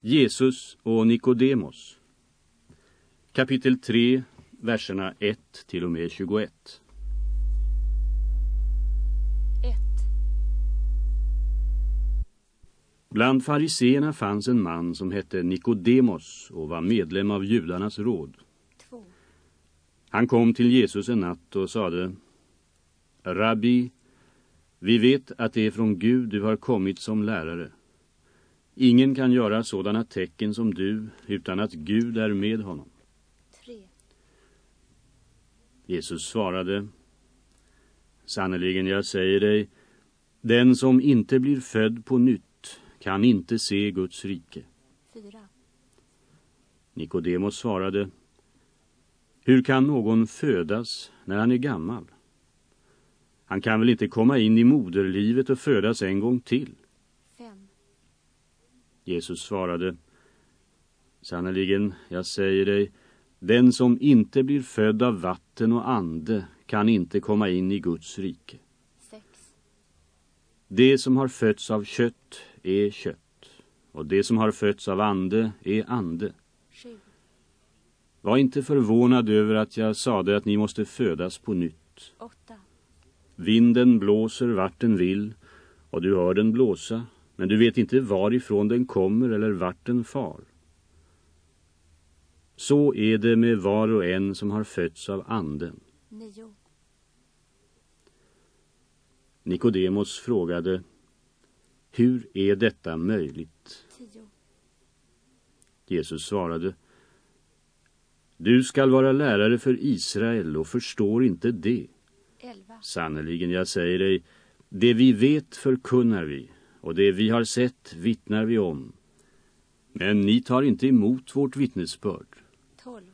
Jesus och Nikodemos Kapitel 3, verserna 1 till och med 21 1. Bland fariseerna fanns en man som hette Nikodemos och var medlem av judarnas råd. 2. Han kom till Jesus en natt och sade Rabbi, vi vet att det är från Gud du har kommit som lärare. Ingen kan göra sådana tecken som du utan att Gud är med honom. 3. Jesus svarade Sannerligen jag säger dig Den som inte blir född på nytt kan inte se Guds rike 4. Nikodemos svarade Hur kan någon födas när han är gammal? Han kan väl inte komma in i moderlivet och födas en gång till 5. Jesus svarade Sannerligen, jag säger dig Den som inte blir född av vatten och ande kan inte komma in i Guds rike 6. Det som har fötts av kött är kött och det som har fötts av ande är ande 7. Var inte förvånad över att jag sade att ni måste födas på nytt 8. Vinden blåser vart den vill och du hör den blåsa men du vet inte varifrån den kommer eller vart den far. Så är det med var och en som har fötts av anden. 9. Nikodemos frågade Hur är detta möjligt? 10. Jesus svarade Du skall vara lärare för Israel och förstår inte det. 11. Sannerligen, jag säger dig, det vi vet förkunnar vi och det vi har sett vittnar vi om. Men ni tar inte emot vårt vittnesbörd. 12.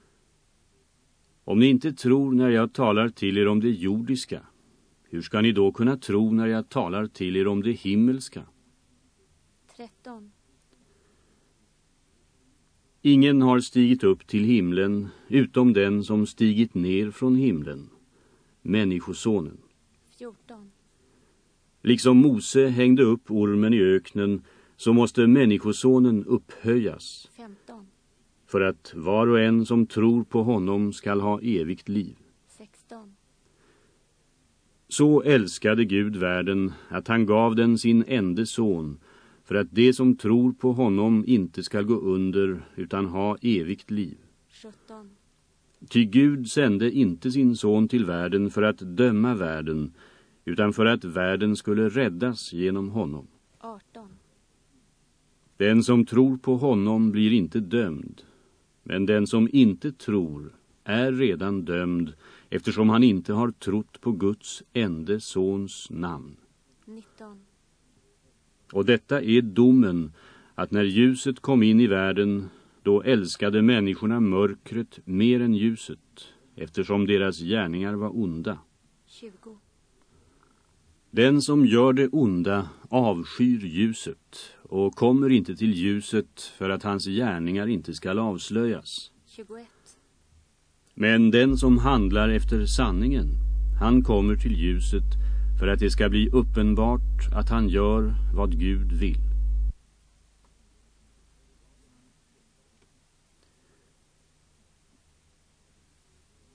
Om ni inte tror när jag talar till er om det jordiska, hur ska ni då kunna tro när jag talar till er om det himmelska? 13. Ingen har stigit upp till himlen utom den som stigit ner från himlen, Människosonen. 14. Liksom Mose hängde upp ormen i öknen så måste Människosonen upphöjas 15. för att var och en som tror på honom skall ha evigt liv. 16. Så älskade Gud världen att han gav den sin ende son för att det som tror på honom inte skall gå under utan ha evigt liv. 17. Ty Gud sände inte sin son till världen för att döma världen utan för att världen skulle räddas genom honom. 18. Den som tror på honom blir inte dömd, men den som inte tror är redan dömd eftersom han inte har trott på Guds ende sons namn. 19. Och detta är domen att när ljuset kom in i världen då älskade människorna mörkret mer än ljuset eftersom deras gärningar var onda. 20. Den som gör det onda avskyr ljuset och kommer inte till ljuset för att hans gärningar inte skall avslöjas. 21. Men den som handlar efter sanningen, han kommer till ljuset för att det ska bli uppenbart att han gör vad Gud vill.